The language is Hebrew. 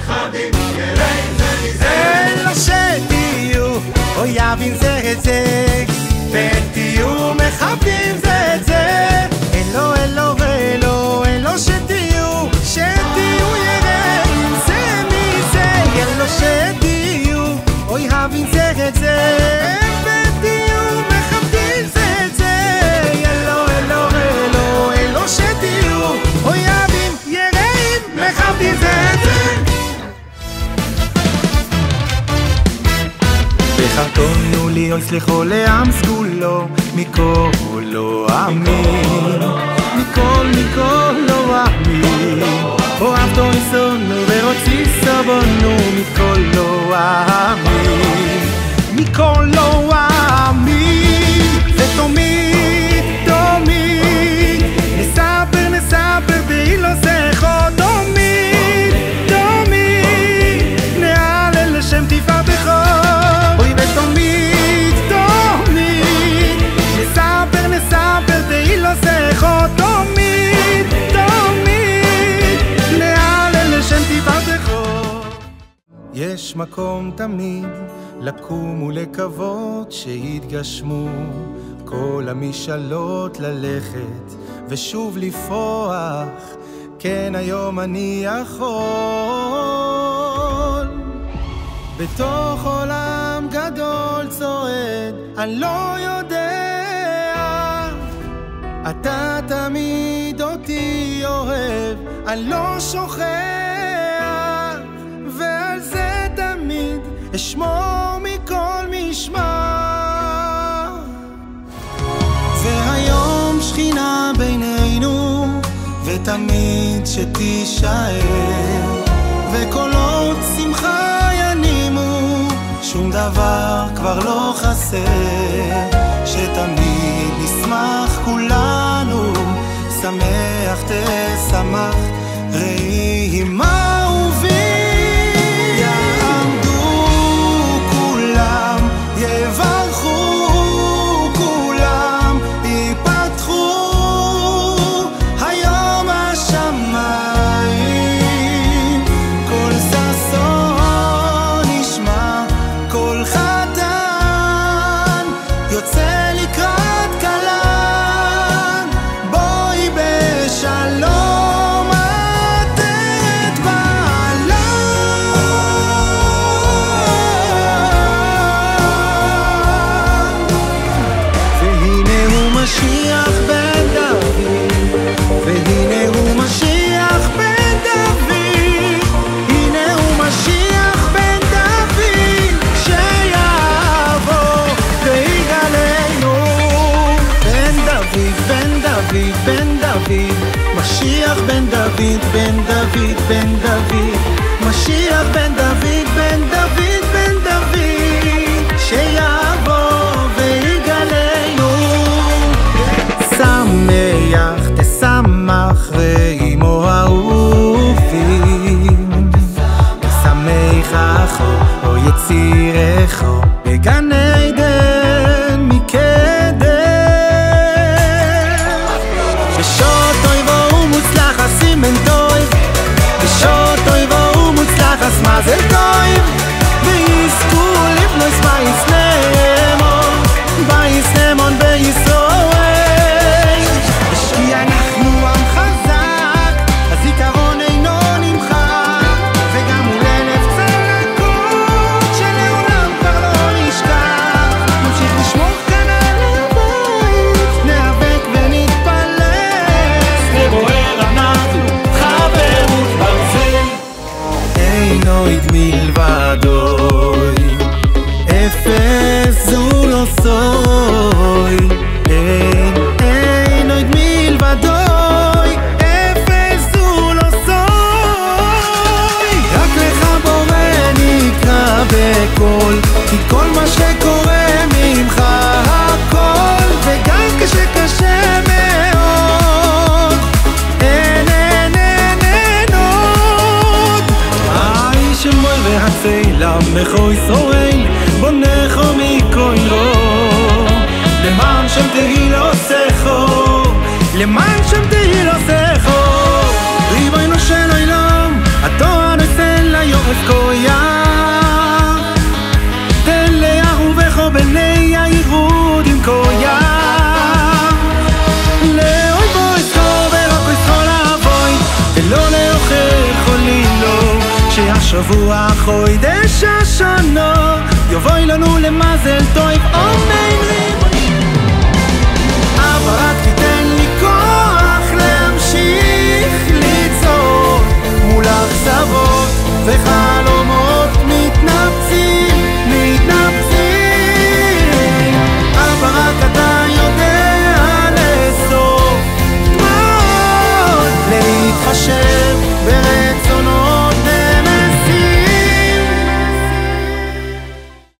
מכבדים יראים זה מזה אלו שתהיו אויבים זה את זה ותהיו מכבדים וחתונו לי אוי סליחו לעם סגולו מכל העמים מכל מכל לא עמים אוהבתו ניסונו ורוצי סבונו מכל לא העמים מכל יש מקום תמיד לקום ולקוות שיתגשמו כל המשאלות ללכת ושוב לפרוח. כן היום אני יכול. בתוך עולם גדול צועד אני לא יודע. אתה תמיד אותי אוהב אני לא שוכח אשמור מכל משמר. והיום שכינה בינינו ותמיד שתישאר. וקולות שמחה ינימו שום דבר כבר לא חסר. שתמיד נשמח כולנו שמח תשמח ראי עם David, ben David, ben David. כי כל מה שקורה ממך הכל וגם כשקשה מאוד. אין אין אין אין עוד. האיש שמואל והצלע מכו ישראל בונכו מכהן רו למען שם תהי לו שכו למען שם תהי לו שכו שבוע, חוידש השנה, יבואי לנו למזל טוב.